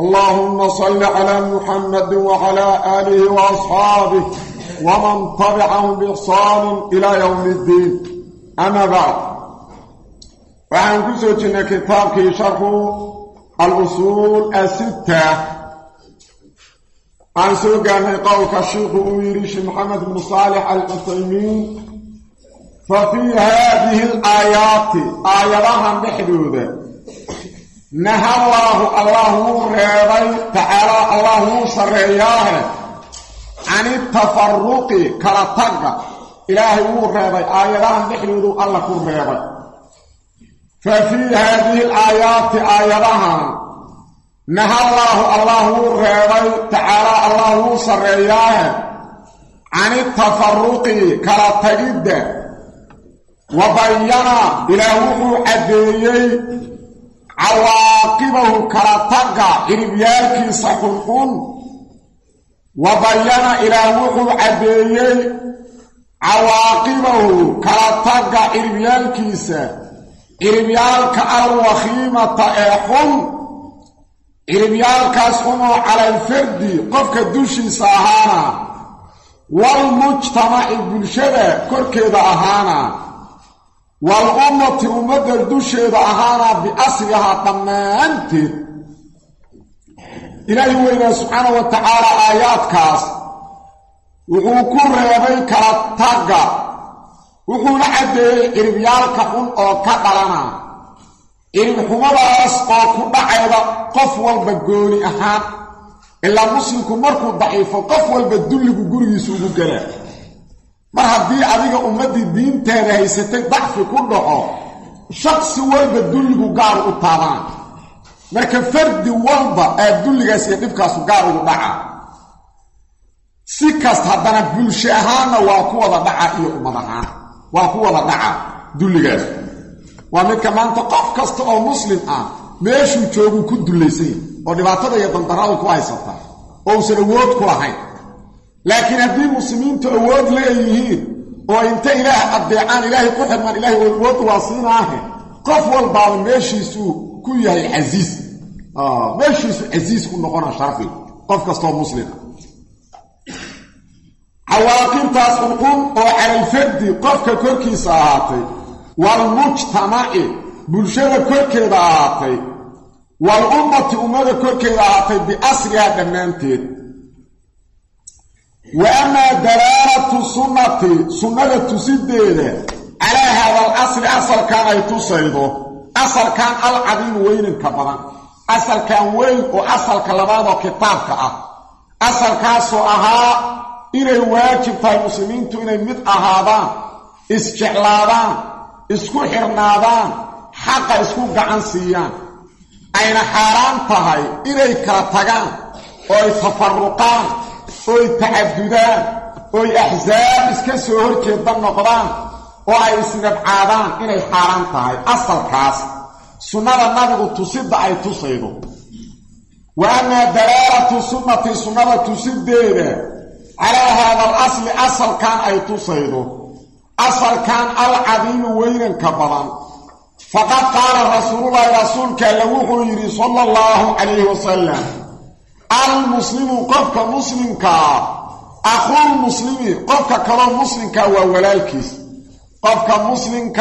اللهم صل على محمد وعلى آله وأصحابه ومن طبعهم بإحصان إلى يوم الدين أما بعد وحنكسو جنة كتابك شرح الأصول الستة عن سوقان قولك الشيخ ويريش محمد بن صالح العثيمين ففي هذه الآيات آياتها محدودة نهى الله الله ريضي تعالى الله سرياه عن التفرق كالتقى إلهي ريضي آياتها محدودة الله ريضي ففي هذه الآيات آياتها نهى الله الله ريضي تعالى الله سرياه عن التفرق كالتقى وبين إلهه عديي عواقبه كرتقى إربيالك سحنقون وبين إلهه عديي عواقبه كرتقى إربيالك إربيالك الوخيمة إحن إربيالك أسخنوا على الفرد قفك دوشي ساهانا والمجتمع بالشبه كركيد أهانا والأمة أمد الدشيد أهانا بأسرها طمانت إلهي وإله سبحانه وتعالى آيات كاس وحوكو ريبي كالتاقى وحو لعدي إربيالك حن أو كدلنا إرب حمداس أو كدعيدا قف والبقوني أهان إلا مسلمكم مركو ضعيف قف والبدل بقوري سوقو قلال mar haddii adiga ummaddii diinteeda haysatay dacfi ku dhaco shaksi walba dulligu gaar u taabaan. Marka fardi walba ee dulligaas iyo dhibkaasu gaar ugu dhaca. Si kasta haddana bulsho ahaanna waa ku wada dhaca iyo ummad ahaan. Waa ku wada dhaca dulligaas. Waa midka maanta qof kasta oo muslim ah meeshuu jooguu ku dullaysan yahy oo dhibaatada iyo dandaradu ku haysata oo uusan awood ku lahayn laakiin haddii muslimiintu awood leeyihiin oo inta ilaah addeecaan ilaahay ku xidmaan ilahay awood waa siinaahe qof walbaaba meeshiisuu ku yahay casiis meeshiisu casiis ku noqona sharfi qof kastoo muslima cawaaqibtaas xunxun oo calalfardi qofka korkiisa ahaatay waalmujtamaci bulshada korkeeda ahaatay waal-ummati ummada korkeeda ahaatay biasrihaa dhammaanteed وأما دلالة سنة سنة تسديده على هذا الأصل أصل كان يتصيده أصل كان العظيم وين كبرا أصل كان وين وأصل كلمات كتابك أصل كان سؤها إلى واجب في المسلمين إلى مد أهادان اسجعلادان اسكو حرنادان حق اسكو قعنسيان أين حرام تهي إلى كرتغان ويتفرقان oy tacadudaan oy axsaab iska soo horjeedda noqdaan oo ay isnabcaadaan inay xaaraan tahay. Asalkaas sunnada nabigu tusidda ay tusaydo. Wa amaa dalaalatu sunnati sunnada tusideeda calaa haada al asli asalkan ay tusaydo. Asalkan alcadiimi weynanka badan. Faqad qaala rasuululahi rasuulka alla wuxuu yidhi sala allahu calayhi wasalam المسلم قفك مسلمك أخو المسلم قفك كلام مسلمك وولالكيس قفك مسلمك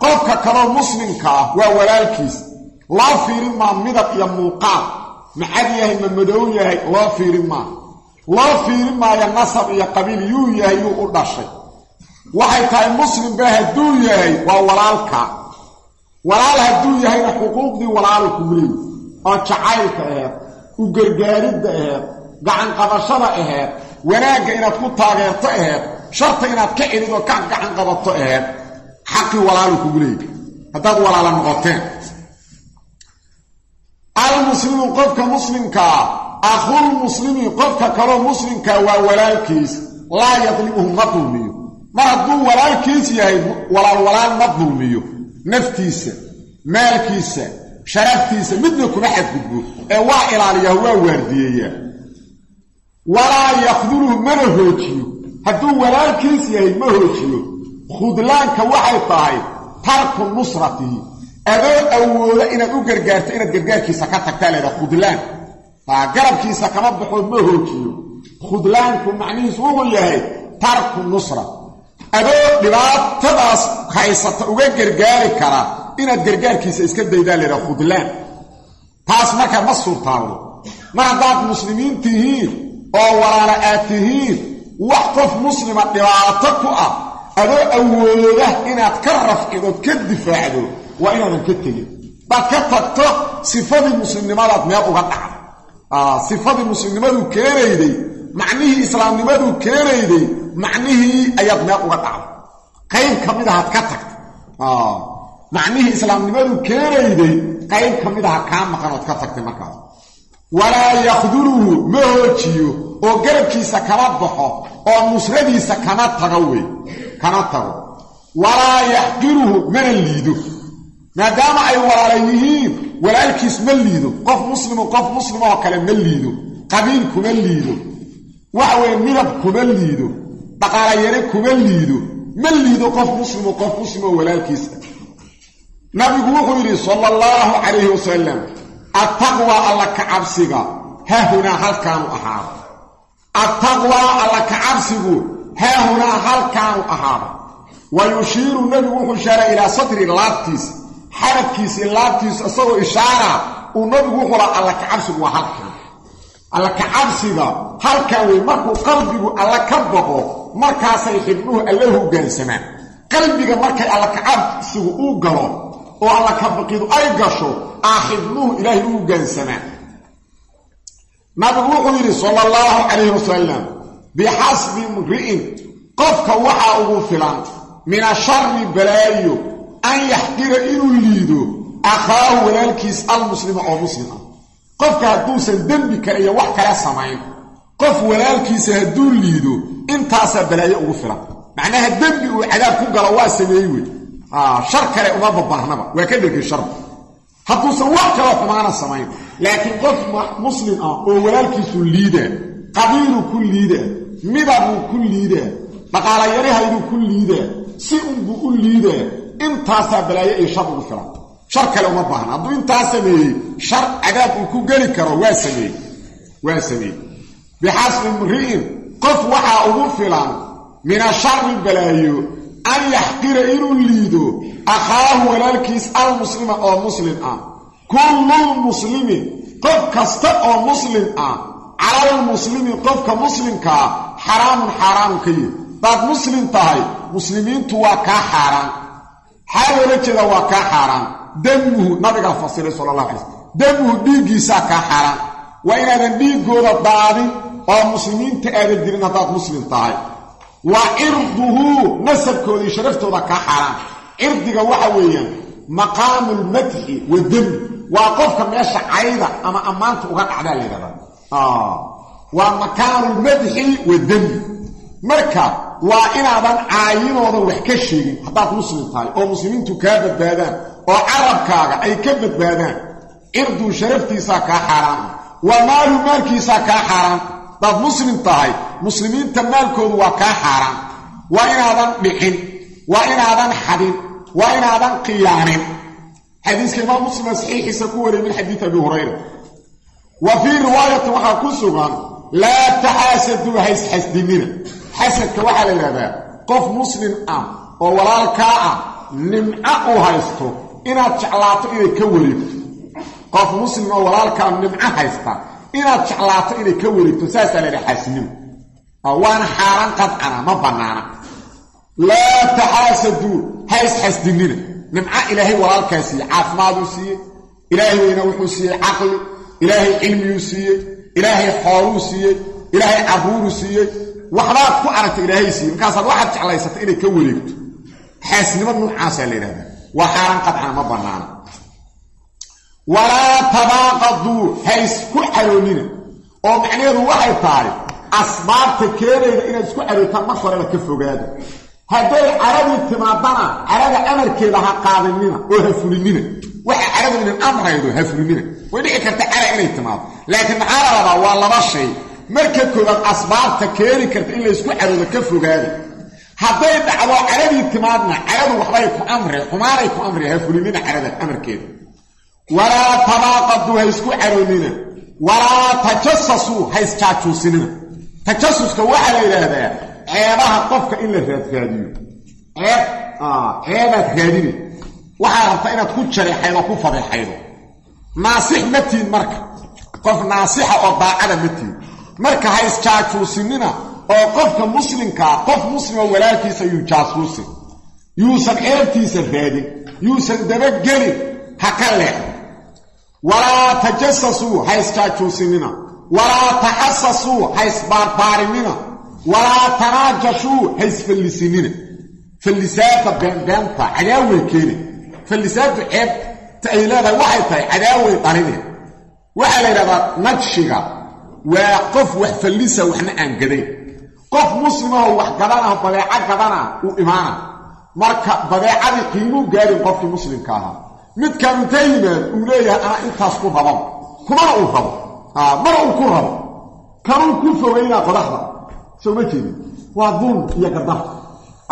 قفك كلام مسلمك وولالكيس لا فيرين ما مدق يموقع محديه من مدويه لا فيرين ما لا فيرين ما ينصب يا قبيل يو يهي يو أردشي waxay tahay muslim baa hadduu yahay waa walaalka walaal hadduu yahayna xuquuqdii walaalu kugu leeyi oo jacaylka aheed u gargaaridda aheed gacan qabashada aheed wanaagga inaad ku taageerto aheed sharta inaad ka celid oo ka gacan qabato aheed xaqii walaalu kugu leeyi haddaad walaala noqoteen. Almuslimu qofka muslimkaa akhulmuslimi qofka kaloo muslimkaa waa walaalkiis laa yadlimuhu ma dulmiyo. Mar hadduu walaalkiis yahay walaal walaal ma dulmiyo. Naftiisa maalkiisa sharaftiisa midna kuma xadgudbo ee waa ilaaliyaa waa waardiyeeyaa. Walaa yakduluhu mana hoojiyo. Hadduu walaalkiis yahay ma hoojiyo. Khudlaanka waxay tahay tarku nusratihi adoo awooda inaad u gargaarto inaad gargaarkiisa ka tagtaa laydhaha khudlaan. Garabkiisa kama baxoo ma hoojiyo. Khudlaanku macnihiisu wuxuu yahay tarku nusra. Adoo dhibaatadaas haysata uga gargaari kara inaad gargaarkiisa iska daydaa laydhaha khudlaan. Taas marka ma suurtaawdo mar haddaad muslimiin tihiin oo walaala aad tihiin wax qof muslima dhibaato ku ah adoo awooda inaad ka rafcidood ka difaacdo waa inaadan ka tegin. Baad ka tagto sifadii muslimnimadaad meel uga dhacda sifadii muslimnimadu keenayday macnihii islaamnimadu keenayday macnihii ayaad meel uga dhacday. Qayb ka mid ahaad ka tagta macnihii islaamnimadu keenayday qayb ka mid aha kaa maqan ood ka tagtay markaas. Walaa yakduluhu ma hoojiyo oo garabkiisa kama baxo oo nusradiisa kama tago kama tago. Walaa yaxqiruhu mana liido. Maadaama ay walaala yihiin walaalkiis ma liido. Qof muslimu qof muslim oo kale ma liido. Qabiil kuma liido. Waxa weye midab kuma liido. Dhaqaalayare kuma liido. Ma liido qof muslimu qof muslim oo walaalkiisa nabigu wuxuu yidhi sala allahu calayhi wasalam attaqwa alla ka cabsiga haahunaa halkaanu ahaado. Attaqwaa alla ka cabsigu haahunaa halkaanu ahaado. Wa yushiiru nebigu wuxuu ishaaraa ilaa sadri laabtiisa xabadkiisii laabtiisa isagoo ishaara uu nabigu wuxuu laha alla ka cabsigu waa halkan. Alla ka cabsiga halkan wey markuu qalbigu alla ka baqo markaasay xibnuhu alla hoggaansamaan qalbiga markay alla ka cabsigu uu galo oo alla ka baqidu ay gasho aa xibnuhu ilaahay u hoggaansamaan nabigu wuxuu yidhi sala allahu calayhi wasalam bixasbi imri'in qofka waxaa ugu filan min ashari balaayo an yaxqira inuu liido akhaahu walaalkiis almuslima oo muslim ah qofka hadduusan dembi kale iyo wax kale samayn qof walaalkiisa hadduu liido intaasaa balaayo ugu filan. Macnaha dembi uu cadaab ku galo waa sameeyey wey shar kale uma babaahnaba waa ka dhergay sharba hadduusan wax kaloo xumaana samayn. Laakiin qof muslim ah oo walaalkiisu liidaa qabiiluu ku liidaa midabuu ku liidaa dhaqaalayarahayduu ku liidaa si unbuu u liidaa intaasaa balaayo iyo shar ugu filan. Shar kale uma baahna. Hadduu intaa sameeyey shar cadaab uu ku geli karo waa sameeyey. Waa sameeyey. Bixasbi imri'in qof waxaa ugu filan min ashari balaayo an yaxqira inuu liido akhaahu walaalkiis almuslima oo muslim ah kullulmuslimi qof kasta oo muslim ah calalmuslimi qofka muslimkaa xaraamun xaaraanu ka yihi hadaad muslim tahay muslimiintu waa kaa xaaraan xaa loola jeeda waa kaa xaaraan damuhu nabigaa fasiray sala allah alay slm damuhu dhiiggiisaa kaa xaaraan waa inaadan dhiiggooda daadin oo muslimiinta aadan dirin haddaad muslim tahay wa cirduhu nasabkooda iyo sharaftooda kaa xaaraan. Cirdiga waxa weeyaan maqaamu lmadxi wa demi waa qofka meesha cayda ama ammaanta uga dhacdaa la ydhahdaa waa makaanu lmadxi wa demi marka waa inaadan caayinoodan wax ka sheegin haddaad muslim tahay oo muslimiintu kaa badbaadaan oo carabkaaga ay ka badbaadaan cirduu sharaftiisaa kaa xaaraan. Waa maalu maalkiisaa kaa xaaraan haddaad muslim tahay muslimiinta maalkoodu waa kaa xaaraan. Waa inaadan dhicin waa inaadan xadin waa inaadan qiyaanin. Xadiiska imaam muslima saxiixiisa ku wariyay min xadiid abi hurayra. Wa fii riwaayatin waxaa ku sugan laa taxaasaduu haysxasdinina xasadka waxaa la yidhahdaa qof muslim ah oo walaalkaa ah nimco uu haysto inaad jeclaato inay ka wareegto qof muslim oo walaalkaa nimco haysta inaad jeclaato inay ka wareegto saasaa la yidhaha xaasinimo. Waana xaaraan qadcana ma bannaana. Laa taxaasaduu ha isxasdinina nimco ilaahay walaalkaa siiyey caafimaaduu siiyey ilaahay weyna wuxuu siiyey caqli ilaahay cilmiyuu siiyey ilaahay xooluu siiyey ilaahay carruuruu siiyey. Waxbaad ku aragta ilaahay siiyey. Markaasaad waxaad jeclaysata inay ka wareegto. Xaasnimo nuucaasaa la yidhahdaa. Waa xaaraan ma bannaana walaa tabaaqaduu ha isku caroonina. Oo macnaheedu waxay tahay asbaabta keenayda inaad isku carootaan marka horeba ka fogaada hadday caradii timaadana carada amarkeeda ha qaadinina oo ha fulinina. Waxa caradu inan amraydo ha fulinina. Way dhici karta cara inay timaado. Laakiin maxaa la rabaa? Waa laba shay. Marka koobaad asbaabta keeni karta in laysku caroodo ka fogaada hadday dhacdo caradii timaadna caradu waxbay ku amre xumaanay ku amre ha fulinina carada amarkeeda walaa tabaaqaduu ha isku caroonina. Walaa tajasasuu ha isjaajuusinina tajasuska waxaa la yidhaahdaa ceebaha qofka in la raadraadiyo ceeb ceebaad raadine waxaa rabtaa inaad ku jareexaydo ku fadeexaydo naasix ma tihin marka. Qof naasixa oo daacada ma tihin marka ha isjaajuusinina oo qofka muslimkaa qof muslima walaalkiisa yuu jaasuusin. Yuusan ceebtiisa raadin. Yuusan dabagelin ha ka walaa tajasasuu ha isjaajuusinina walaa taxasasuu ha isbaarbaarinina walaa tanaajashuu ha isfallisinina fallisaadda beenbeenta cadaaway keene fallisaaddu ceebta ay leedahay waxay tahay cadaaway dhaline waxaa la yidhahdaa najshiga waa qof wax fallisa waxna aan gadayn qof muslimahoo wax gadanah badeeco gadana uu imaana. Marka badeecadii qiimuu gaadin qofkii muslimka ahaa midkaan inta yimaad uu leeyahay anaa intaas ku rababa kumana uu rabo. Mana uu ku rabo. Kanuu ku fogaynaa qodaxda soo ma jeedin. Waa dulm iyo gadar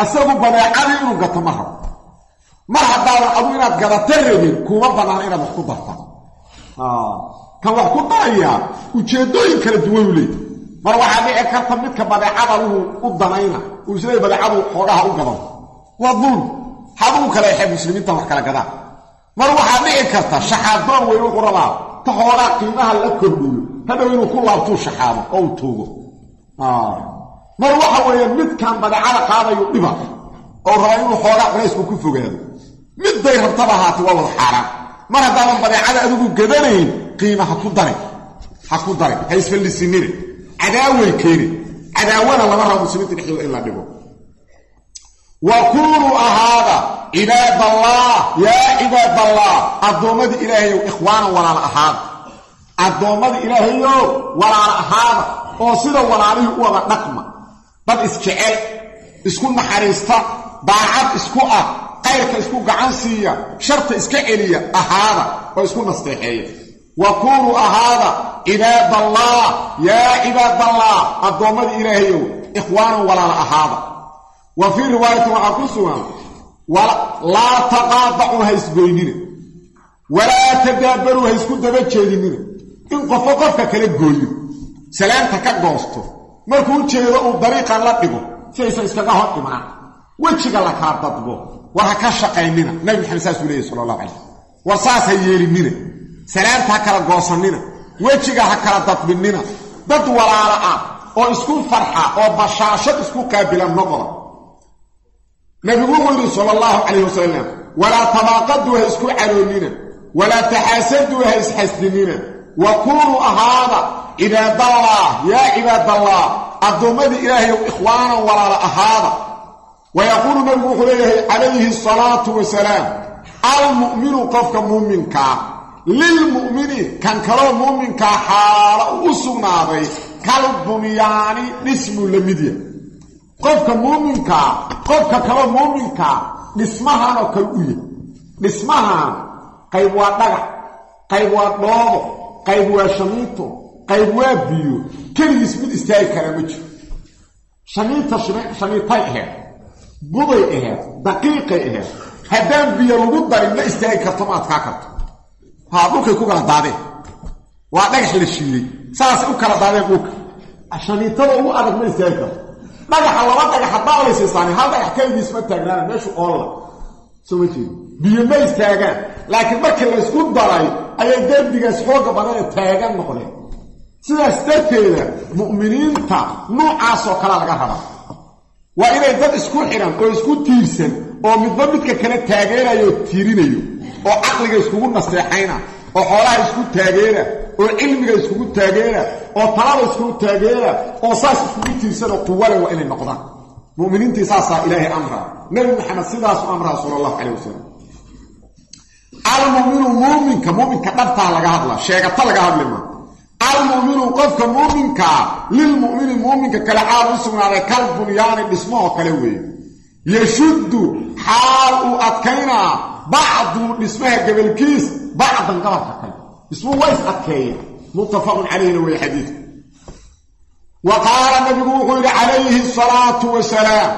asagu badeecadii inuu gato ma rabo. Mar haddaadan adu inaad gadata rabin kuma bannaan inaad wax ku darta kan wax ku darayaa ujeeddooyin kala duwanu leey mar waxaa dhici karta midka badeecada luhu u danayna uu isleey badeecadu xoogaha u gadan. Waa dulm haduu kale exe muslimiinta wax kala gadaan mar waxaa dhici karta shaxaadoon weyn wuxuu rabaa. Ta xoogaa qiimaha la kordhiyo. Hadhow inuu ku laabtuu shaxaado oo uu tuugo. Mar waxa weeye midkan badeecada qaadayu dhiba oo rabaa inuu xoogaa culaysku ku fogaado. Midday rabtaba ahaatay waa wada xaaraan mar haddaadan badeecada adigu gadanayn qiima ha ku darin ha ku darin ha isfallisinine. Cadaaway keeni cadaawana lama rabo muslimiinta dhexdooda in la dhigo wa kunuu ahaada cibaadallah yaa cibaadallah addoommadii ilaahayow ikhwaanan walaala ahaada addoommadii ilaahayow walaala ahaada oo sida walaalihii u wada dhaqma dad isjecel isku naxariista daacad isku ah qayrka isku gacan siiya sharta iska celiya ahaada oo isku nasteexeeya wa kunuu ahaada cibaadallah yaa cibaadallah addoommadii ilaahayow ikhwaanan walaala ahaada wa fii riwaayatin waxaa ku sugan laa taqaadacuu ha isgoynina walaa tadaabaruu ha isku daba jeedinina in qofo qofka kala gooyo salaamta ka goosto markuu jeedo uu dariiqan la dhigo si aysan iskaga hor imaan wejiga la kala dadbo war ha ka shaqaynina. Nabi maxamed saasuu leeyahy sala allahu calayh war saas ha yeelinina salaamta ha kala goosanina wejiga ha kala dadbinina. Dad walaala ah oo isku farxa oo bashaashad isku qaabila noqda nabigu wuxuu yidhi sala allahu calayh wasalam walaa tabaaqaduu ha isku caroonina walaa taxaasaduu ha isxasdinina wa kunuu ahaada cibaadallah. Yaa cibaadallah addoommadii ilaahayow ikhwaanan walaala ahaada. Wa yaquulu nabigu wuxuu leeyahay calayhi asalaatu wasalaam almu'minu qofka muuminkaa lilmu'mini kan kaloo muuminkaa xaala uu u sugnaaday kal bunyaani dhismuu la midya qofka muuminkaa qofka kaloo muuminkaa dhismahan oo kale u yahy dhismahan qayb waa dhagax qayb waa dhoobo qayb waa shamiito qayb waa biyo. Keligiis mid istaagi karaa ma jiro. Shamiita shamiitay aheed buday aheed daqiiqay aheed. Haddaan biyo lagu darin ma istaagi karto ma adkaa karto. Haa dhulkay ku kala daadeen. Waa dhagax la shiiday. Saasay u kala daadeen dhulka. Shamiitada ugu adag ma istaagi karto dhagaxa laba dhagax haddaa laysiisaani hal dhagax keligiis ma taagnaana meeshu oolla. Soo ma jeedi biyo ma istaagaan. Laakiin markii laysku daray ayay derbigaas xooga badane taagan noqdeen sidaas darteeda mu'miniinta nuucaasoo kalea laga rabaa. Waa inay dad isku xidhan oo isku tiirsan oo midba midka kale taageerayo oo tiirinayo oo caqliga iskugu naseexayna oo xoolaha isku taageera oo cilmiga iskugu taageera oo talada iskugu taageera oo saas iskugu tiirsanoo quwale waa inay noqdaan. Muminiintii saasaa ilaahay amraa. Nebi maxamed sidaasu amraa sala allahu calay wasalam almuminu muuminka muuminka dhabtaa laga hadla sheegata laga hadlima almuminu qofka muuminkaa lilmumini muuminka kale xaal u sugnaaday kal bunyaani dhismahoo kale weeye yashuddu xaal uu adkaynaa bacdu dhismaha gebalkiis bacdan gabalka kale dhismuhu waa is adkeeya muttafaqun calayhina weeye xadiidku wa qaala nabigu wuxuu yidhi calayhi asalaatu wasalaam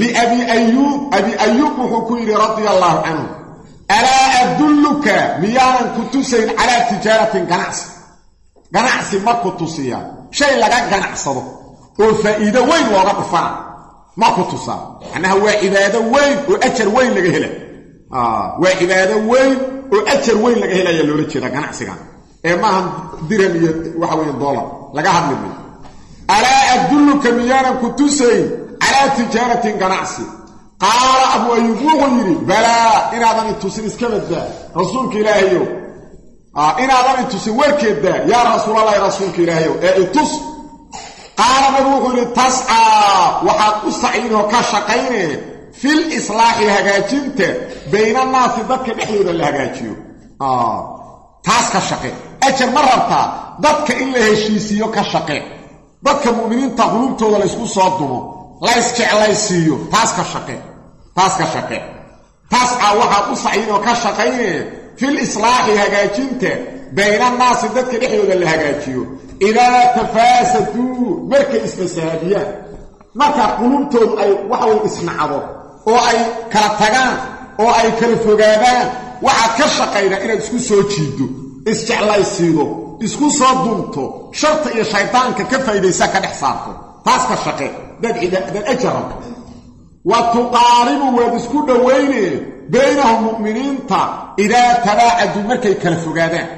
liabi ayuub abi ayuub wuxuu ku yidhi radia allaahu canhu alaa adulluka miyaanan ku tusayn calaa tijaaratin ganacsi ganacsi ma ku tusiyaa shay laga ganacsado oo faa'iido weyn looga dhufana ma ku tusaa macnaha waa cibaado weyn oo ajar weyn laga hela waa cibaado weyn oo ajar weyn laga helaya loola jeeda ganacsigan ee maaha dirham iyo waxa weeye dollar laga hadli mayo alaa adulluka miyaanan ku tusayn calaa tijaaratin ganacsi. Qaala abu ayuub wuxuu yidhi balaa inaadan itusin iska baddaa rasuulka ilaahayow. Inaadan itusin warkeeddaa yaa rasuulalahi rasuulka ilaahayow ee itus qaala nabigu wuxuu yidhi tascaa waxaad u saciinoo ka shaqayne fil islaaxi hagaajinta baynannaasi dadka dhexdooda la hagaajiyo taas ka shaqe ajar ma rabtaa dadka in la heshiisiiyo ka shaqe dadka mu'miniinta qulubtooda laysku soo dumo laysjeclaysiiyo taas ka shaqe taas ka shaqe tascaa waxaad u saciinoo ka shaqayne fil islaaxi hagaajinta baynannaasi dadka dhexdooda la hagaajiyo idaa tafaasaduu markay isfasaadiyaan marka qulubtoodu ay waxaway isnacdo oo ay kala tagaan oo ay kala fogaadaan waxaad ka shaqaydaa inaad isku soo jiiddo isjeclaysiido isku soo dunto sharta iyo shaydaanka ka faa'iidaysaa ka dhex saarto. Taas ka shaqe dad ajar rabto wa tuqaaribu waad isku dhowayne baynahum mu'miniinta idaa tabaacaduu markay kala fogaadaan.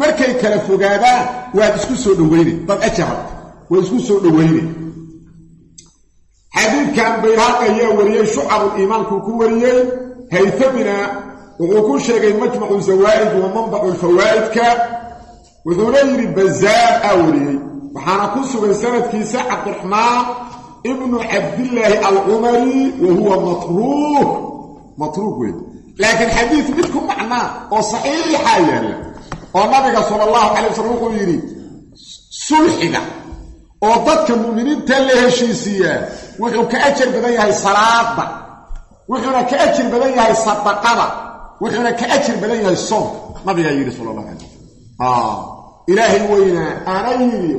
Markay kala fogaadaan waad isku soo dhowayne dad ajar rabto waad isku soo dhowayne xadiidkan bayhaq ayaa wariyey shucarul iimaankuu ku wariyey haytamina wuxuu ku sheegay majmacu zawaa'id wa manbacu lfawaa'idka wuxuuna yidhi bazaar aa wariyey. Waxaana ku sugan sanadkiisa cabdiraxmaan ibnu cabdillaahi alcumari wa huwa matruuk matruuk wey laakiin xadiid mid ku macnaa oo saxiixaa yaalla oo nabiga sala allahu calay wasalam wuxuu yidhi sulxiga oo dadka mu'miniinta la heshiisiiyaa wuxuu ka ajar badan yahay salaada wuxuuna ka ajir badan yahay sadaqada. Wuxuuna ka ajir badan yahay soonka. Nabigaa yidhi sala allah alay ilaahay weynaa ana yidhi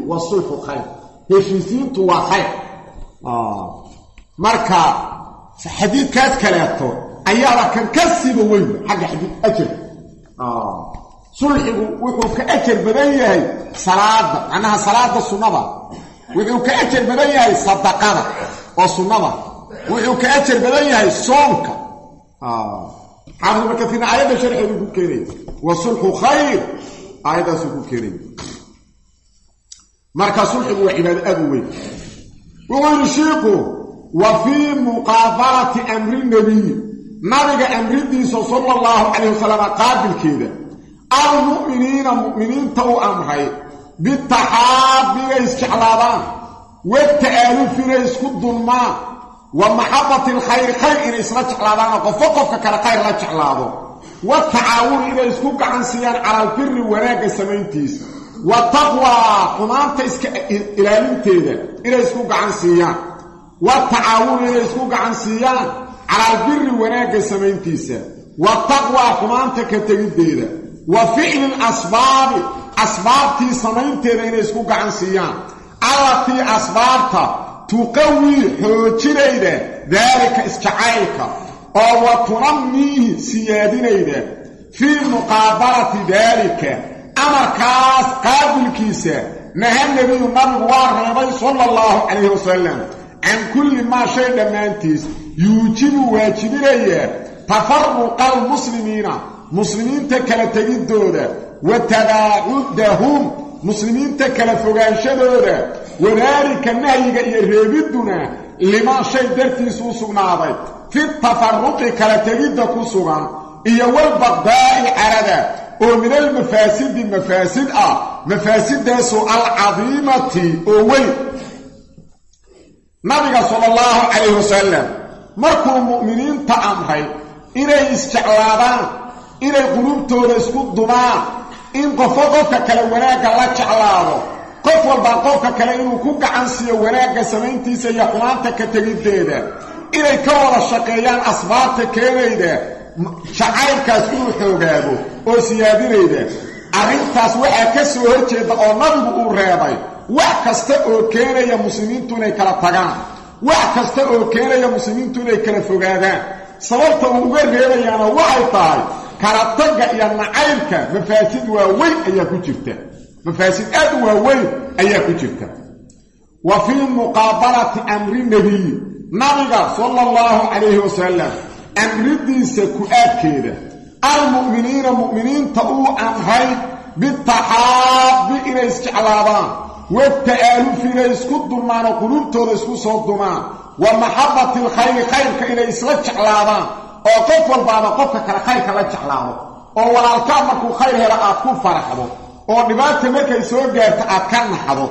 khayr. Heshiisiintu waa khayr. Marka xadiidkaas kaleeto ayaaba kan ka siiba weynba xagga xadiid ajar sulxigu wuxuu ka ajar badan yahay salaada macnaha salaada sunnada. Wuxuu ka ajar badan yahay sadaqada oo sunnada wuxuu ka ajar badan yahay soonka. Xaafid markatina aayadda sharxeedu ku keenaya wa sulxu khayr. Aayaddaasuu ku keenaya marka sulxigu waa cibaado aad u weyn. Wuxuu yidhi shiiku wa fii muqaabalati amri nabiy. Nabiga amridiisa sala allahu calayh wasalam qaabilkeeda almu'miniina mu'miniinta u amray bitaxaabi inay isjeclaadaan wata'aalufi inay isku dulmaan wa maxabati alkhayri khayr inay isla jeclaadaanoo qofo qofka kale khayr la jeclaado. Watacaawuni inay isku gacan siiyaan cala albiri wanaagga samayntiisa. Wa taqwaa xumaanta iska ilaalinteeda inay isku gacan siiyaan. Watacaawuni inay isku gacan siiyaan cala albiri wanaagga samayntiisa. Wa taqwaa xumaanta ka tegiddeeda. Wa ficli lasbaabi asbaabtii samaynteeda inay isku gacan siiyaan. Allatii asbaabta tuqawii xoojinayda daalika isjacaylka oo wa tunammiihi siyaadinayda fii muqaabalati daalika amarkaas qaabilkiisa naha nebiyu nabigu waa reebay sala allahu calayhi wasalam can kulli maa shay dhammaantiis yuujibu waajibinaya tafaruqa almuslimiina muslimiinta kala tegiddooda wa tabaacudahum muslimiinta kala fogaanshadooda wadaalika nahyiga iyo reebidduna limaa shay dartiisu u sugnaaday. Fi tafaruqi kala tegidda ku sugan iyo walbaqdaa'i carada oo min almafaasidi mafaasid ah mafaasiddaasoo alcadiimati oo weyn. Nabiga sala allahu calayhi wasalam markuu mu'miniinta amray inay isjeclaadaan inay qulubtooda isku dumaan in qofo qofka kale wanaagga la jeclaado. Qof walbaa qofka kale inuu ku gacan siiyo wanaagga samayntiisa iyo xumaanta ka tegiddeeda inay ka wada shaqeeyaan asbaabta keenayda jacaylkaas inuu xoogaabo oo siyaadinayda. Arrintaas waxaa ka soo horjeeda oo nabigu uu reebay wax kasta oo keenaya muslimiintu inay kala tagaan. Wax kasta oo keenaya muslimiintu inay kala fogaadaan. Sababta uu uga reebayaana waxay tahay kala tagga iyo nacaybka mafaasid waaweyn ayaa ku jirta. Mafaasid aad u waaweyn ayaa ku jirta. Wa fii muqaabalati amri nebiyi nabiga sala allahu calayhi wasalam amridiisa ku-aadkeeda almu'miniina mu'miniinta uu amray bitaxaabi inay isjeclaadaan wata'aalufi inay isku dumaan oo quluubtooda isku soo dumaan wa maxabati alkhayri khayrka inay isla jeclaadaan oo qof walbaaba qofka kale khayrka la jeclaado oo walaalkaa markuu khayr helo aad ku faraxdo oo dhibaata markay soo gaarto aad ka naxdo.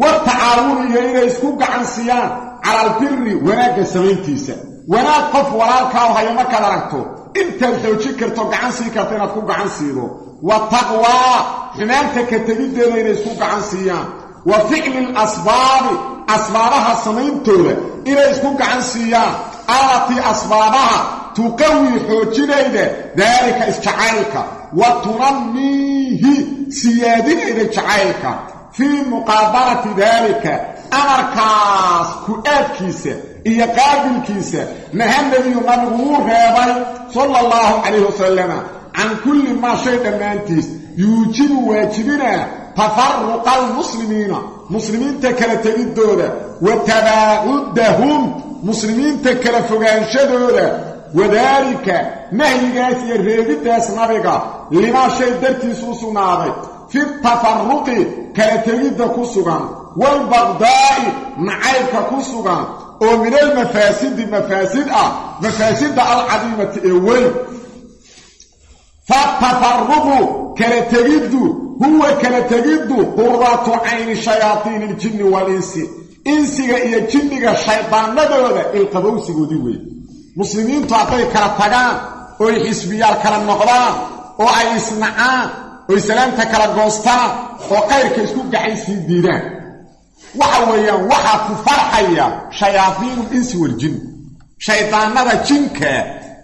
Wa tacaawuni iyo inay isku gacan siiyaan cala albiri wanaagga samayntiisa wanaag qof walaalkaa hayo markaad aragto intaad xoojin karto gacan sii karto inaad ku gacan siido. Wa taqwaa xumaanta ka tegiddeeda inay isku gacan siiyaan. Wa ficli lasbaabi asbaabaha samayntooda inay isku gacan siiyaan. Allatii asbaabaha tuqawii xoojinayda daalika isjacaylka wa tunammiihi siyaadinayda jacaylka fii muqaabalati daalika amarkaas ku-aadkiisa iyo qaabilkiisa naha nebiyu nabigu wuu reebay sala allahu calayhi wasalama can kulli maa shay dhammaantiis yuujibu waajibinaa tafaruqa almuslimiina muslimiinta kala tegiddooda wa tabaacudahum muslimiinta kala fogaanshadooda wadaalika nahyigaas iyo reebiddaas nabiga limaa shay dartiis u sugnaaday fi tafaruqi kala tegidda ku sugan waalbaqdaa'i nacaybka ku sugan oo min almafaasidi mafaasid ah mafaasidda alcadiimati ee weyn. Fatafaruqu kala tegiddu huwa kala tegiddu quratu cayni shayaadiini iljinni walinsi insiga iyo jinniga shaydaanadooda ilqabowsigoodii weeye muslimiintu hadday kala tagaan oy xisbiyaal kala noqdaan oo ay isnacaan oy salaamta kala goostaan oo qayrka isku gacan sii diidaan. Waxa weeyaan waxaa ku farxaya shayaadiinu insi waljin shaydaanada jinka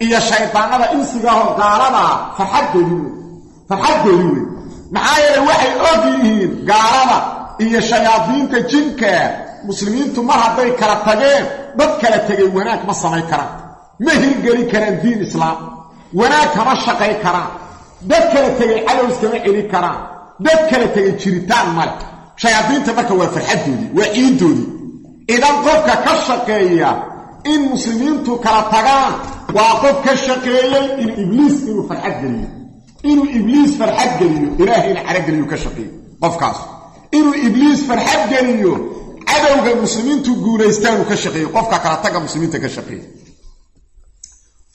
iyo shaydaanada insigaahoo gaaladaa farxaddoodii wey farxaddoodii wey maxaa yeelay waxay og yihiin gaalada iyo shayaadiinta jinka. Muslimiintu mar hadday kala tageen dad kala tegay wanaag ma samayn karaan ma hirgeli karaan diin islaam. Wanaag kama shaqay karaan. Dad kala tegay cadows kama celi karaan. Dad kala tegay jiritaan male. Shayaadiinta marka waa farxaddoodii waa ciiddoodii idan qofka ka shaqeeya in muslimiintu kala tagaan waa qof ka shaqeeyey in ibliis inuu farxad geliyo. Inuu ibliis farxad geliyo ilaahayna carageliyo ka shaqeeyo qofkaas. Inuu ibliis farxad geliyo cadowga muslimiintu guulaystaanuu ka shaqeeyo qofka kala taga muslimiinta ka shaqeeya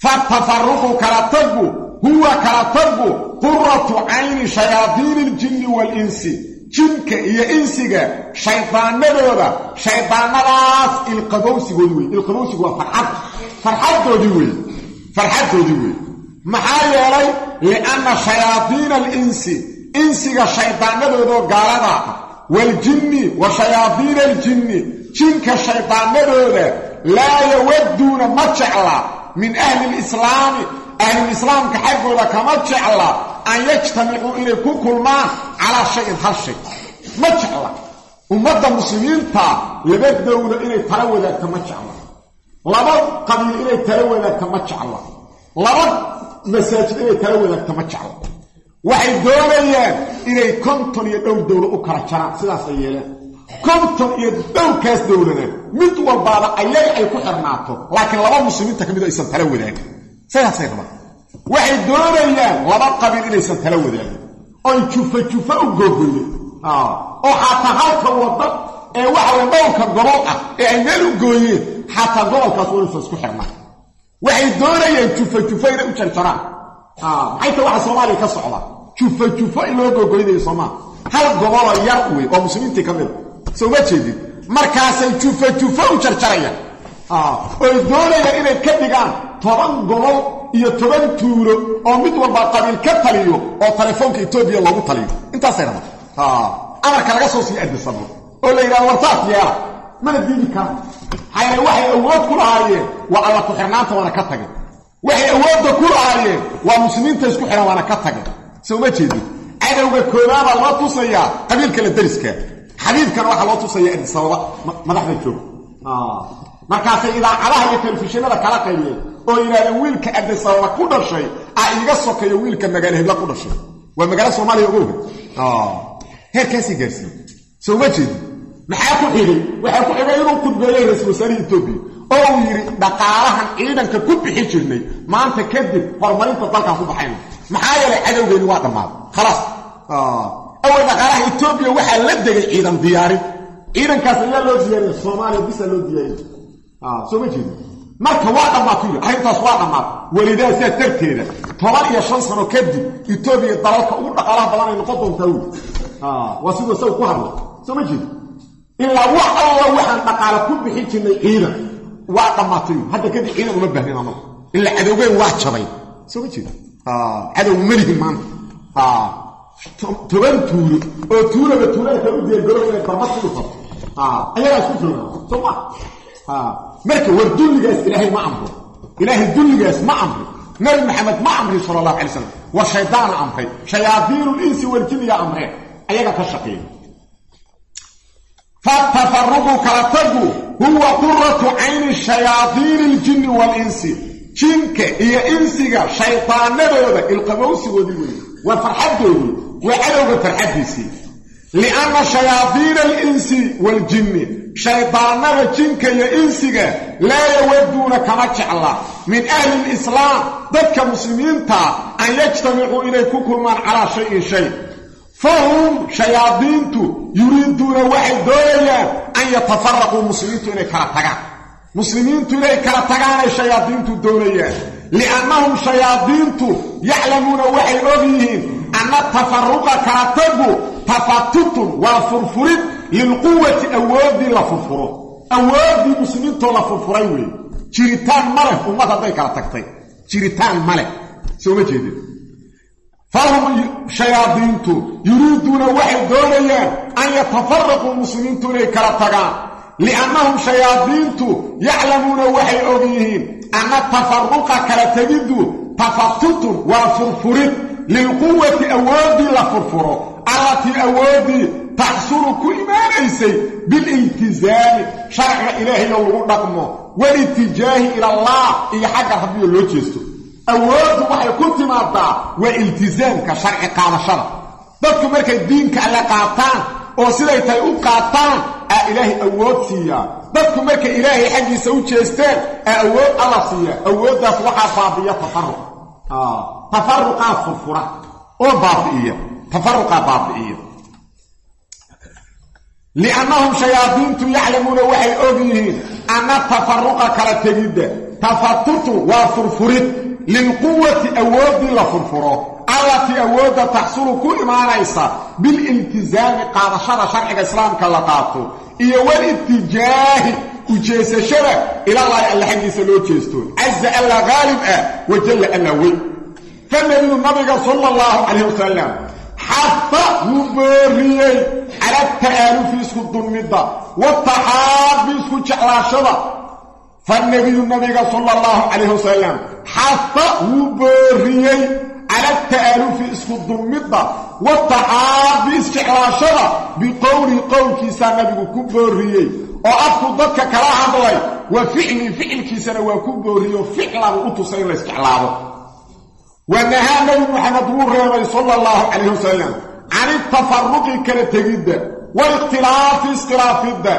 fatafaruqu kala tagu huwa kala tagu quratu cayni shayaadiini iljinni waalinsi jinka iyo insiga shaydaanadooda shaydaanadaas ilqabowsigoodi wey ilqabowsigu waa farxad farxaddoodii wey farxaddoodii wey maxaa yeelay lianna shayaadiina alinsi insiga shaydaanadoodoo gaaladaa ah waaljinni wa shayaadiina aljinni jinka shaydaanadooda laa yawadduuna ma jecla min ahli lislaami ahlulislaamka xaggooda kama jecla an yajtamicuu inay ku kulmaan calaa shayin hal shay. Ma jecla. Ummadda muslimiinta laba dowlo inay tala wadaagto ma jecla. Laba qabiil inay tala wadaagto ma jecla. Laba masaajid inay tala wadaagto ma jecla. Waxay doonayaan inay konton iyo dhowr dowlo u kala jaraan sidaasay yeeleen konton iyo dhowrkaas dowladda mid walbaaba ayaga ay ku xirnaato laakiin laba muslimiinta ka mid aysan tala wadaagin sidaasay rabaan waxay doonayaan laba qabiil inaysan tala wadaagin oy jufa jufa u googoyen oo xataa halka wadda ee waxawa dhowrka gobol ah ee ay meel u gooyeen xataa gobolkaas wanuusan isku xirnaan waxay doonayaan jufa jufa inay u jarjaraan. Maxay ta waxa soomaaliya ka socda? Jufa jufa in loo googoynayo soomaa hal goboloo yar wey oo muslimiintii ka soo ma jeedin? Markaasay jufa jufa u jarjarayaan oy doonayaan inay ka dhigaan toban gobol iyo toban tuulo oo mid walba qabiil ka taliyo oo telefoonka etoobiya loogu taliyo. Intaasay rabaan amarka laga soo siiyo adisabo oo la yidhahdo wartaas yeela. Mana diidi kara maxaa waxay awood ku lahaayeen. Waa alla ku-xirnaanta waana ka tageen. Waxay awoodda ku lahaayeen. Waa muslimiinta isku xidhan waana ka tageen. Soo ma jeedin? Cadowga koobaabaa loo tusayaa qabiilka la dariska xabiibkana waxaa loo tusayaa adisababa madaxda joog markaasay idaacadaha iyo telefishinada kala qaybiyeen oo yidhahdeen wiilka adisababa ku dhashay a iiga sokeeyo wiilka magaalo hebla ku dhashay. Waa magaalo soomaaliya ogowga heerkaasii gaarsiiyey soo ma jeedin. Maxaa ku xigay waxaa ku xigay inuu khudbeeyey ra'isul wasaarihii etoobiya oo uu yidhi dhaqaalahan ciidanka ku bixi jirnay maanta kadib horumarinta dalkan ku baxayna. Maxaa yeelay cadowgeeni waa dhammaaday khalaas awal dhaqaalaha etoobiya waxaa la degay ciidan diyaarin ciidankaas ayaa loo diyaariya soomaaliya bisaa loo diyaariya soo ma jeedin marka waa dhammaatu yidhi arrintaas waa dhammaatay welidaa sidaas darteeda toban iyo shan sano kadib etoobiya dalalka ugu dhaqaalaha badan ay noqon doontaa wy waa siduu isaga ku hadla soo ma jeedin ilaa wax alla waxaan dhaqaale ku bixin jirnay ciidan waa dhammaatay hadda kadib ciidan uma baahnin anagu ilaa cadowgeen waa jabay soo ma jeeda cadow toban tuulo oo tuulaba tuulada kale u diyaargaroob inay barbad ku jooga soo ma. Marka war dulligaas ilaahay ma amro. Ilaahay dulligaas ma amri nabi maxamed ma amri sala allahu alay slam war shaydaana amray. Shayaadiinu linsi waljinniyaa amreen ayaga ka shaqeeya. Fatafaruqu kala tagu huwa quratu cayni shayaadiini iljinni waalinsi jinka iyo insiga shaydaanadooda ilqabowsigoodii wey waa farxaddoodii waa cadowga farxaddiisii. Lianna shayaadiina alinsi waaljinni shaydaanada jinka iyo insiga laa yawaduuna kama jecla. Min ahli lislaam dadka muslimiintaa an yajtamicuu inay ku kulmaan calaa shayin shay. Fahum shayaadiintu yuriiduuna waxay doonayaan an yatafaraquu muslimiintu inay kala tagaan. Muslimiintu inay kala tagaanay shayaadiintu doonayaan. Liannahum shayaadiintu yaclamuuna waxay og anna tafaruqa kala tagu tafatutun waa furfurid lilquwati awooddii la furfuro awooddii muslimiintoo la furfuray weeye jiritaan ma leh ummad hadday kala tagtay jiritaan ma leh soo ma jeedin fahum shayaadiintu yuriiduuna waxay doonayaan an yatafaraquu muslimiintu inay kala tagaan liannahum shayaadiintu yaclamuuna waxay og yihiin anna tafaruqa tafatutun waa furfurid lilquwati awooddii la furfuro allatii awooddii taxsulu ku imaanaysay bililtisaami sharciga ilaahayoo lagu dhaqmo walitijaahi ilallah iyo xagga rabbiyo loo jeesto awooddu waxay ku timaadaa waa iltisaamka sharci qaadashada dadku markay diinka alle qaataan oo siday tahay u qaataan aa ilaahay awood siiyaa dadku markay ilaahay xaggiisa u jeesteen aa awood alla siiya awooddaas waxaa baabiya tafaruq tafaruqaa furfura oo baabi'iya. Tafaruqaa baabi'iya. Liannahum shayaadiintu yaclamuuna waxay og yihiin anna tafaruqa kala tegidda. Tafatutu waa furfurid. Lilquwati awooddii la furfuro. Allatii awoodda taxsulu ku imaanaysa. Bililtisaami qaadashada sharciga islaamka la qaato. Iyo walitijaahi ujeesashada ilallaahi alla xaggiisa loo jeesto. Caza alla qaalib ah wajalla alla weyn fanabiyu nabiga sala allahu calayh wasalam xafa wuu booriyey cala ta'aalufi isku dulmidda wataxaabi isku jeclaashada fanabiyu nabiga sala allahu calayh wasalam xafa wuu booriyey cala ta'aalufi isku dulmidda wataxaabi isjeclaashada biqowlihi qowlkiisaa nabigu ku booriyey oo afku dadka kala hadlay wa ficlii ficilkiisana waa ku booriyo ficlabu u tusay in la isjeclaado wanahaa nabi maxamed wuu reebay sala allahu calayh wasalam can itafaruqi kala tegidda walikhtilaafi iskhilaafidda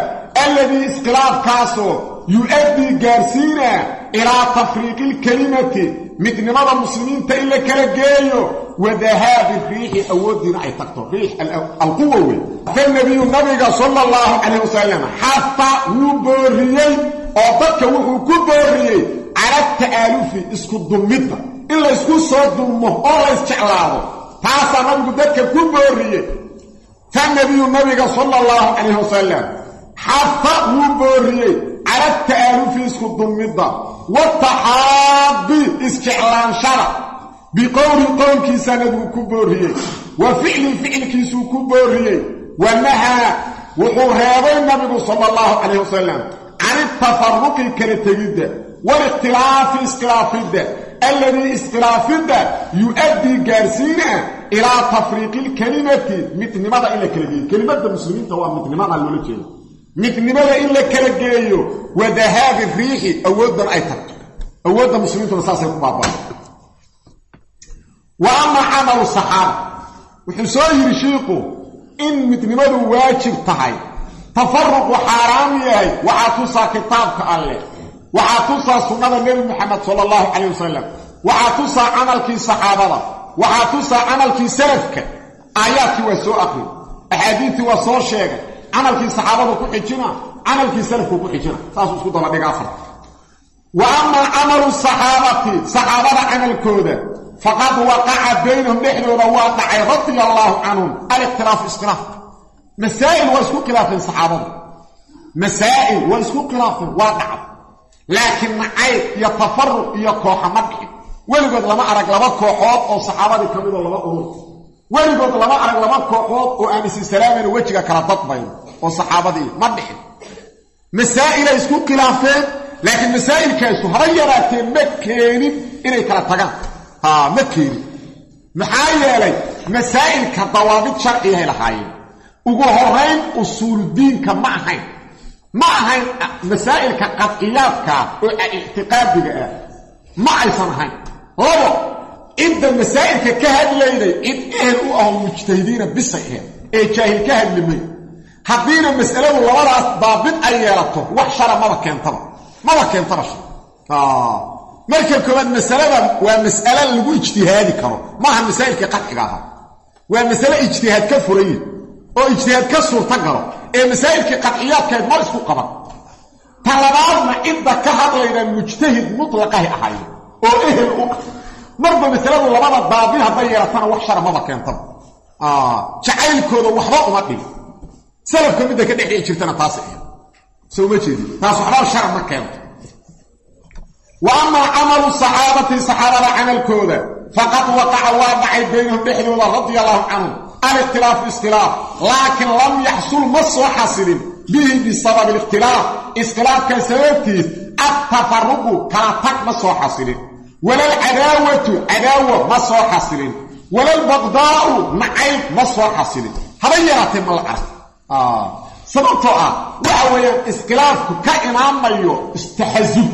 alladii iskhilaafkaasoo yu-addii gaarsiinaa ilaa tafriiqi ilkelimati midnimada muslimiinta in la kala geeyo wa dahaabi riixi awooddiina ay tagto riix alquwa wey fanabiyu nabiga sala allahu calayh wasalam xataa wuu booriyey oo dadka wuxuu ku booriyey cala isku dulmidda in laysku soo dulmo oo la ysjeclaado taasaa nabigu dadka ku booriyey. Fanabiyu nabiga sala allahu calayh wasalam xafa wuu booriyey cala ta'aalufi isku dulmidda wataxaabi isjeclaanshada biqowli qowlkiisa nabigu ku boorriyey wa ficlin ficilkiisuu ku boorriyey wa nahaa wuxuu reebay nabigu sala allahu calayh wasalam can itafaruqi kala tegidda. Walikhtilaafi iskhilaafidda alladii iskhilaafidda yu-addii gaarsiinaa ilaa tafriiqi ilkelimati midnimada in la kala geeyo kelimadda muslimiinta waa midnimada loola jeedo midnimada in la kala geeyo wa dahaabi riixi awooddan ay tagto awoodda muslimiintuna saasay ku baabaa wa amaa camalu saxaaba wuxuu soo yidhi shiiku in midnimadu waajib tahay tafaruqu xaaraam yahay waxaa tusaa kitaabka alleh waxaa tusaa sunnada nebi moxamed sala allahu calayh wasalam waxaa tusaa camalkii saxaabada. Waxaa tusaa camalkii salafka. Aayaadkii waa soo aqri axaadiidtii waa soo sheegay. Camalkii saxaabadu ku xijina camalkii salafku ku xijina. Saasuu isku daba dhiga afar wa amaa camalu saxaabati saxaabada camalkooda faqad waqaca baynahum dhexdooda waa dhacay radia allaahu canhum. Alikhtilaafu iskhilaaf. Masaa'il waa isku khilaafeen saxaabadu. Masaa'il waa laakiin nacayb iyo tafaruq iyo kooxa ma dhicin weligood lama arag laba kooxood oo saxaabadii ka midoo laba urur. Weligood lama arag laba kooxood oo aan isi salaamayno wejiga kala dadbayno oo saxaabadii ma dhicin masaa'ilay isku khilaafeen laakiin masaa'ilkaasu haba yaraateen ma keenin inay kala tagaan. Haa ma keenin. Maxaa yeelay masaa'ilka dawaabid sharciyahay lahaayeen. Ugu horayn usuuludiinka ma ahayn ma ahayn masaa'ilka qadciyaadkaa oo ictiqaadiga ah ma aysan ahayn. Labo cidda masaa'ilka ka hadlayday cid ehel u aho mujtahidiina bisay aheed ee jaahil ka hadlimay haddiina mas'aladu labadaas daabid ay yeelato wax shara maba keentaba maba keentaba shar. Marka koobaad masalada waa mas'ale lagu ijtihaadi karo. Maaha masaa'ilkii qadciga ahaa. Waa masale ijtihaad ka furaye oo ijtihaad ka suurta galo ee masaa'ilkii qadciyaadkaed mar isku qaban. Ta labaadna cidda ka hadlayda mujtahid mutlaqahay ahaayeen oo ehel u ah. Marba masaladu labada daabid hadday yeelatana wax shara maba jacaylkooda waxba uma dhigi salafka midda ka dhexdhici jirtana taas ahayd soo ma jeedin. Taas waxba shara ma keento. Wa amaa camalu saxaabati saxaabada camalkooda faqad waqaca waa dhacay baynahum dhexdooda radia allahu canhum alikhtilaafu iskhilaaf laakiin lam yaxsul ma soo xasilin bihi bisababi alikhtilaaf iskhilaafka sababtiis attafaruqu kala tag ma soo xasilin walalcadaawatu cadaawa ma soo xasilin walalbaqdaa'u nacayb ma soo xasilin haba yaraatee ma la ark sababtoo ah waxa weeyaan iskhilaafku ka imaamayo istaxasub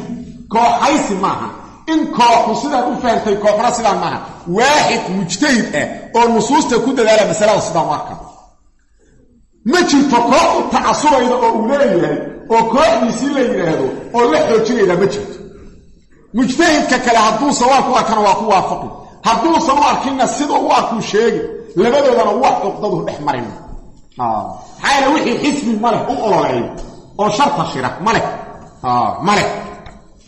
kooxaysi maaha in kooxu sidaad u fahamtay kooxna sidaan maaha. Waaxid mujtahid ah oo nusuusta ku dadaala masalada sidaan u arka ma jirto koox u tacasubayda oo uu leeyahay oo kooxdiisii la yidhaahdo oo la xoojinaydaa ma jirto. Mujtahidka kale hadduu sawaab ku arkana waa ku waafaqi. Hadduusan u arkinna sida u arkuu sheegi labadoodana wax cuqdadu dhex marin maxaa yaele wixii xisbi maleh u ololeeyo. Oo sharta shira maleh maleh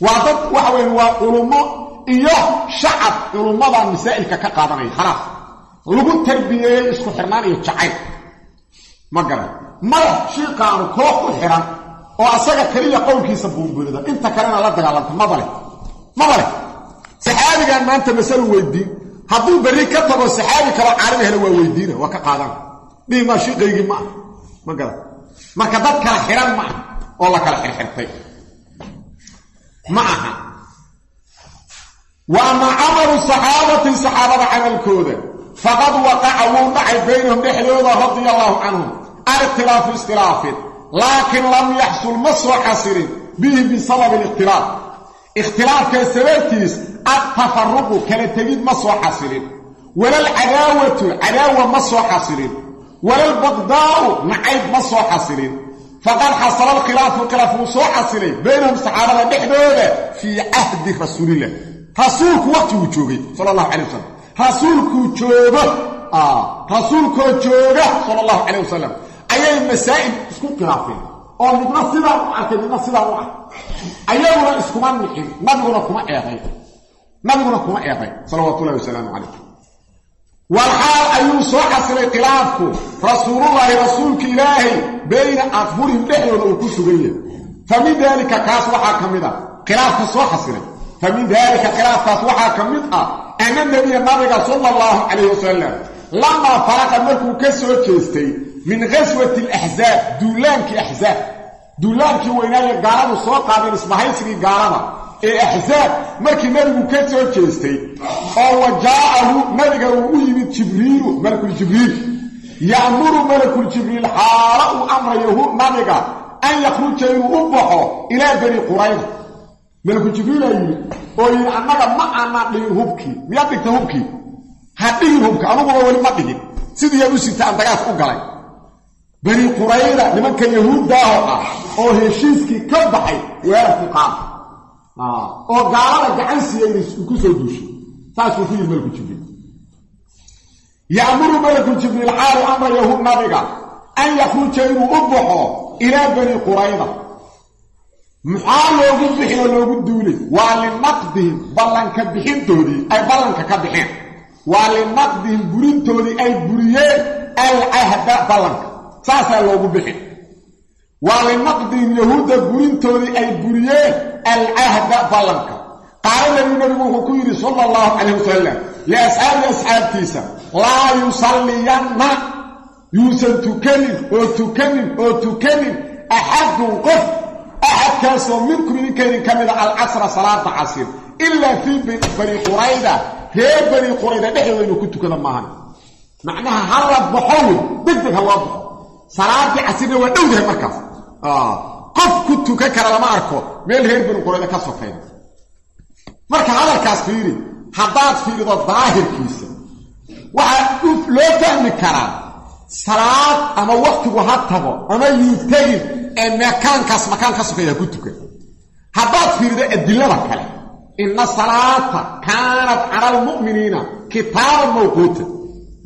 waa dad waxa weya waa culummo iyo shacab culummadan masaa'ilka ka qaadanaya khalaas lagu tarbiyeeyey isku xirnaan iyo jacayl. Ma garan. Maleh shiiqaanu koox u xiran oo asaga keliya qowlkiisa buunbuunida inta kalena la dagaalanta maba leh maba leh saxaabigan maanta masalu weydiin. Hadduu berri ka tago saxaabi kaloo caalami helo waa weydiina waa ka qaadana dhihi maa shiiqaygii ma ah. Ma garan. Marka dad kala ma ah oo la kala xirxirtay ma aha. Wa amaa camalu saxaabati saxaabada camalkooda. Faqad waqaca wuu dhacay baynahum dhexdooda radia allaahu canhum. Alikhtilaafu iskhilaafin laakiin lam yaxsul ma soo xasilin bihi bisababi alikhtilaaf. Ikhtilaafka sababtiis attafaruqu kala tegid ma soo xasilin walalcadaawatu cadaawa ma soo xasilin walalbaqdaa'u nacayb ma soo xasilin faqad xasala alkhilaafu khilaaf wuu soo xasilay baynahum saxaabada dhexdooda fii cahdi rasuulilah rasuulku waqtiguu joogay sala allahu calay wasalam rasuulkuu joogo rasuulkoo jooga sala allahu calayh wasalam ayay masaa'il isku khilaafeen oo midna sidaan u arkay midna sidaan u arkay ayaguna iskuma nixin nabiguna kuma eeday nabiguna kuma eeday salawaatullahi wasalaamu calayh walxaal ayuu soo xasilay khilaafku. Rasuulullaahi rasuulka ilaahay bayna adhurihim dhexdooda uu ku sugan yahay. Fa min daalika kaas waxaa ka mid a khilaafka soo xasilay fa min daalika khilaafkaas waxaa ka mid ah ana nebiya nabiga sala allahu calayh wasalam lamaa faraqa markuu ka soo jeestay min ghaswati alaxzaab duulaankii axzaab duulaankii weynaaye gaaladu soo qaadeen isbahaysigii gaalada ee axzaab markii nebigu ka soo jeestay oo wa jaa'ahu nabiga uu u yimid jibriilu malakuljibriil ya'muru malakuljibriil xaala uu amrayahu nabiga an yakhruja inuu u baxo ilaa bani qurayda malakuljibriilaa yimid oo yidhi annaga ma aanaan dhigin hubkii miyaad dhigta hubkii ha dhigin hubka anuguba weli ma dhigin. Sidii yaad u sita aan dagaas u galay. Bani qurayda nimanka yahuuddaaho ah oo heshiiskii ka baxay weerarkii qaada oo gaalada gacan siiyey ku soo duushay saasuu ku yidhi malku jibriil ya'muru malaku jibriil xaalu amrayahu nabiga an yakhruja inuu u baxo ilaa bani qurayda maxaa loogu bixin oo loogu duulay waa linaqdihim ballanka bixintoodii ay ballanka ka bixeen waa linaqdihim burintoodii ay buriyeen alcahda ballanka saasaa loogu bixin waa linaqdihim yahuudda burintoodii ay buriyeen alcahda ballanka. Qaala nabigu nabigu wuxuu ku yidhi sala allahu calayh wasalam liasxaabi asxaabtiisa laa yusalliyanna yuusan tukanin oo tukanin oo tukanin axadun qof axadkaasoo minkum idinkaydin ka mida alcasra salaada casir ilaa fii bani qurayda reer bani qurayda dhexdooda inuu ku tukado maahan macnaha ha la baxo wey degdeg ha loo baxo salaadii casirna waa dhowdahay markaas qof ku tukan kara lama arko. Meel reer bani qurayda ka sokayda marka hadalkaas fiiri haddaad fiirido daahirkiisa waxaa loo fahmi karaa salaad ama waktigu ha tago ama yuu tegin ee makaankaas makaan ka sokaya ku tukan. Haddaad fiirido adilada kale ina salaata kaanat cala almu'miniina kitaaban mawquuta.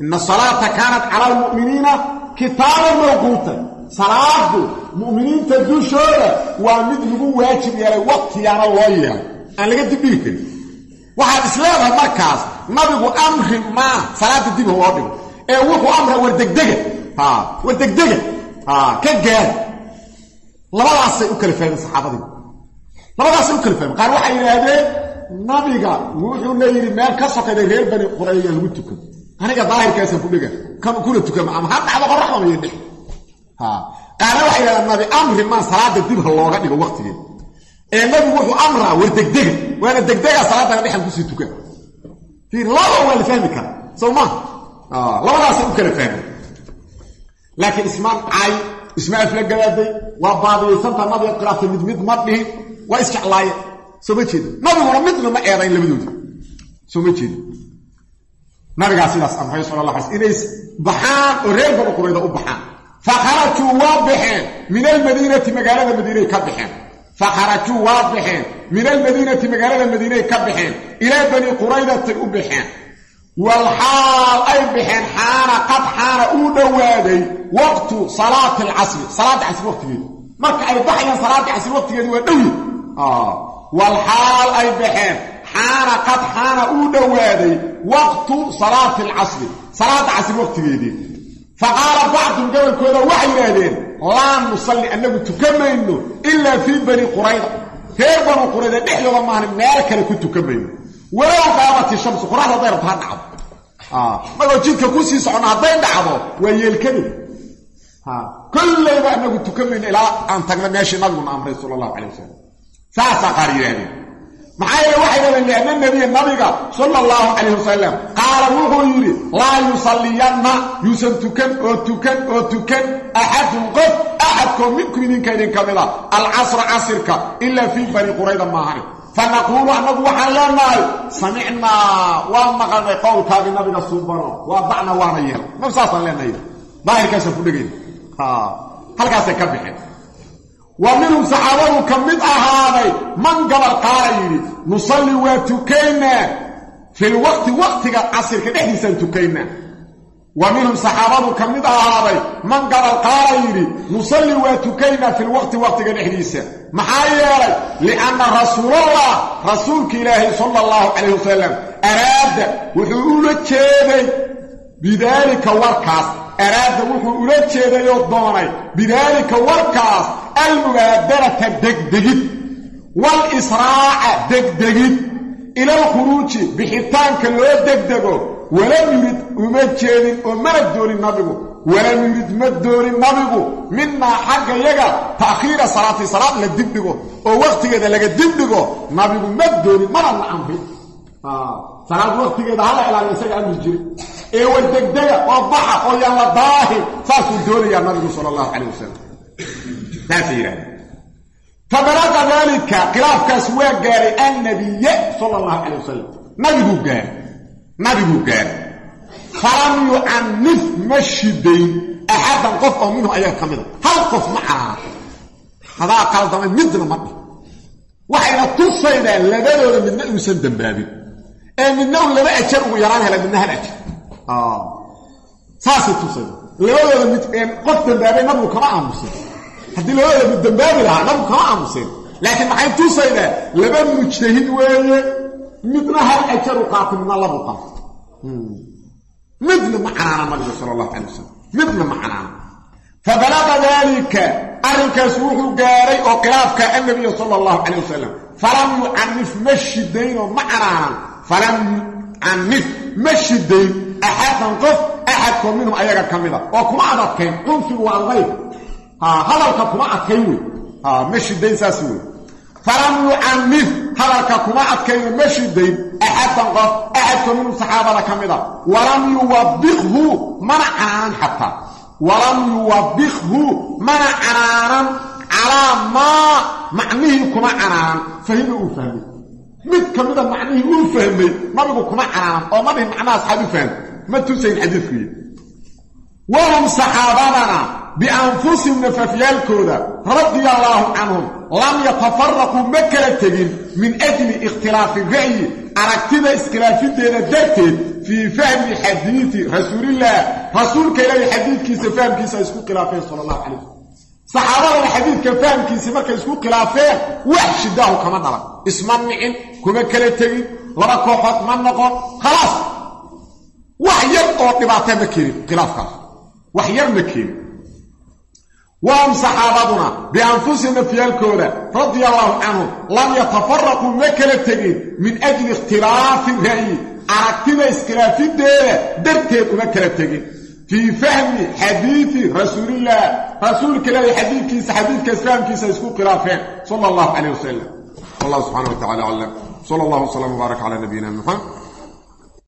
Ina salaata kaanat cala almu'miniina kitaaban mawquuta salaadu mu'miniinta dushooda waa mid lagu waajib yeelay waqtigaana loo yeelay. Aan laga dibdhigi karin. Waxaad isleedahay markaas nabigu amri maa salaada dib loo dhigo ee wuxuu amra war degdega. War degdega. Ka gaar. Labadaasay u kala fahmeen saxaabadii. Labadaasay u kala fahmeen. Qaar waxay yidhaahdeen nabiga wuxuuna yidhi meel ka sokayday reer bani qurayya lagu tukan aniga daahirkaasaan ku dhiga kan kuna tukama ama ha dhacdo qoraxdama iyo dhex qaarna waxay yidhahdeen nabi amri maa salaada dib ha looga dhigo waqtigeeda ee nabigu wuxuu amraa war degdega waana degdega salaadana dhexan ku sii tukan. Laba waa la fahmi karaa. Soo maa labadaasay u kala fahmeen laakiin ismaan cay isma afla gabaaday waa baadiyaysanta nabiga khilaaftay mid mid ma dhihin waa isjeclaaye. Soo ma jeeda nabiguna midna ma eedayn labadoodi soo ma jeeda sidaas amray sala la alay inay baxaan oo reer banu qurayda u baxaan fa kharajuu waa baxeen min almadiinati magaalada madiinay ka baxeen fa kharajuu waa baxeen min almadiinati magaalada madiinay ka baxeen ilaa bani quraydatay u baxeen walxaal ay baxeen xaana qad xaana uu dhowaaday waqtu salaati alcasri salaada casri waqtigeedu marka ay baxayaan salaada casri waqtigeedu waa dhowye walxaal ay baxeen xaana qad xaana uu dhowaaday waqtu salaati alcasri salaada casri waqtigeedii fa qaala bacdum gobolkooda waxay yidhaahdeen laa nusalli annagu tukamayno ilaa fii bani qurayda reer banu qurayda dhexdooda maahan meel kale ku tukamayno. Walow qaamati shamsu qoraxda hadday rabto ha dhacdo. Magoo jidka ku sii soconna hadday dhacdo waa yeelkadi kollayba anagu tukamayno ilaa aan tagna meeshii nabiguna amray sala allahu calay wasalam saasaa qaar yidhahdeen maxaa yeele waxay dhahdeen lianna nabiya nabiga sala allahu calayh wasalam qaala wuxuu yidhi laa yusalliyanna yuusan tukan oo tukan oo tukan axadun qof axadkoo minkum idinka idinka mida. Alcasra casirka ilaa fii bani qurayda maahane fanaquulu annagu waxaan leenahay samicnaa waa maqalnay qowlkaagii nabiga suubano. Waa dacna waana yeel nab saasaan leenahay. Daahirkaasaan ku dhegayna. Halkaasay ka baxeen wa minhum saxaabadu ka mid ahaaday man gabal qaala yidhi nusalli waa tukaynaa. Filwaqti waqtiga casirka dhexdiisaan tukaynaa. Wa minhum saxaabadu ka mid ahaaday man gabal qaala yidhi nusalli waa tukaynaa filwaqti waqtiga dhexdiisa. Maxaa yeelay lianna rasuulallah rasuulka ilaahay sala allahu calayh wasalam araada wuxuu ula jeeday bidaalika warkaas. Araada wuxuu ula jeeday oo doonay bidaalika warkaas almubaadarata degdegid walisraaca degdegid ilalkhuruuji bixitaanka loo degdego walam yurid uma jeedin oo mana doonin nabigu walam yurid ma doonin nabigu minaa xagga yaga ta'khiira salaati salaad la dibdhigo oo wakhtigeeda laga dibdhigo nabigu ma doonin mana na amri salaad wakhtigeeda hala ilaaliyo isaga amri jiri ee war degdega oo baxa oo yaan la daahin saasuu doonayaa nabigu sala allahu calayh wasalam saasay yidhahdeen fabalaqa daalika khilaafkaas waa gaaray annabiye sala allahu calayh wasalam nabiguu gaaray. Nabiguu gaaray. Falam yucanif ma shidayn axadan qof oo minhu ayaga ka mida hal qof ma canaana hadaa qaldamay midna ma dhih waxayna tusaydaa labadooda midna inuusan dembaabin ee midna un laba ajar ugu yaraan hela midna hal ajar. Saasay tusayda labadooda mid qof dembaabay nabigu kama aamusin haddii labadooda mid dembaabi lahaa nabigu kama aamuseen laakiin maxay tusaydaa laba mujtahid weeye. Midna hal ajar u qaatay midna labu qaatay midna ma canaana nabigu sala allahu calay wasalam midna ma canaana. Fabalaqa daalika arrinkaas wuxuu gaaray oo khilaafka annabiya sala allahu calayh wasalam falam yucanif ma shidaynoo ma canaanan falam yucanif ma shidayn axadan qof axadkoo minhum ayaga ka mida oo kuma adadkayn cunfigu waa hadalka kuma adkayn wey ma shidayn saas wey falam yucanif hadalka kuma adkayno ma shidayn axadan qof axadkoo minhum saxaabada ka mida walam yuwabbiqhu mana canaanan xataa. Walam yuwabbiqhu mana canaanan calaa maa macnihii kuma canaanan. Fahima uu fahmay. Mid ka mida macnihii uu fahmay nabigu kuma canaanan oo ma dhihin macnahaas xad u fahmay. Ma tusayn xadiidkuiyo wahum saxaabadana bianfusihim nafafyaalkooda radia allaahu canhum lam yatafaraquu ma kala tegin min ajli ikhtilaafi ra'yi aragtida iskhilaafideeda darteed fii fahmi xadiidi rasuulillaah rasuulka ilaahi xadiidkiisa fahamkiisa isku khilaafeen sala allahu calay wasalam saxaabadana xadiidka fahamkiisa markay isku khilaafeen wax shidaahu kama dhalan isma nicin kuma kala tegin laba kooxood ma noqon khalaas wax yar oo dhibaata ma keenin khilaafkaas wax yar ma keenin wahum saxaabaduna bianfusihim nafyaalkooda radia allaahu canhum lam yatafaraquu ma kala tegin min ajli ikhtilaafi ra'yi aragtida iskhilaafideeda darteed uma kala tegin fii fahmi xadiidi rasuulillaah rasuulka ilaahi xadiidkiisa xadiidkaas fahamkiisa isku khilaafeen sala allahu calayh wasalam wallahu subxana wa tacala aclam sala allahu wslam wbaarak cala nabiyina muxamed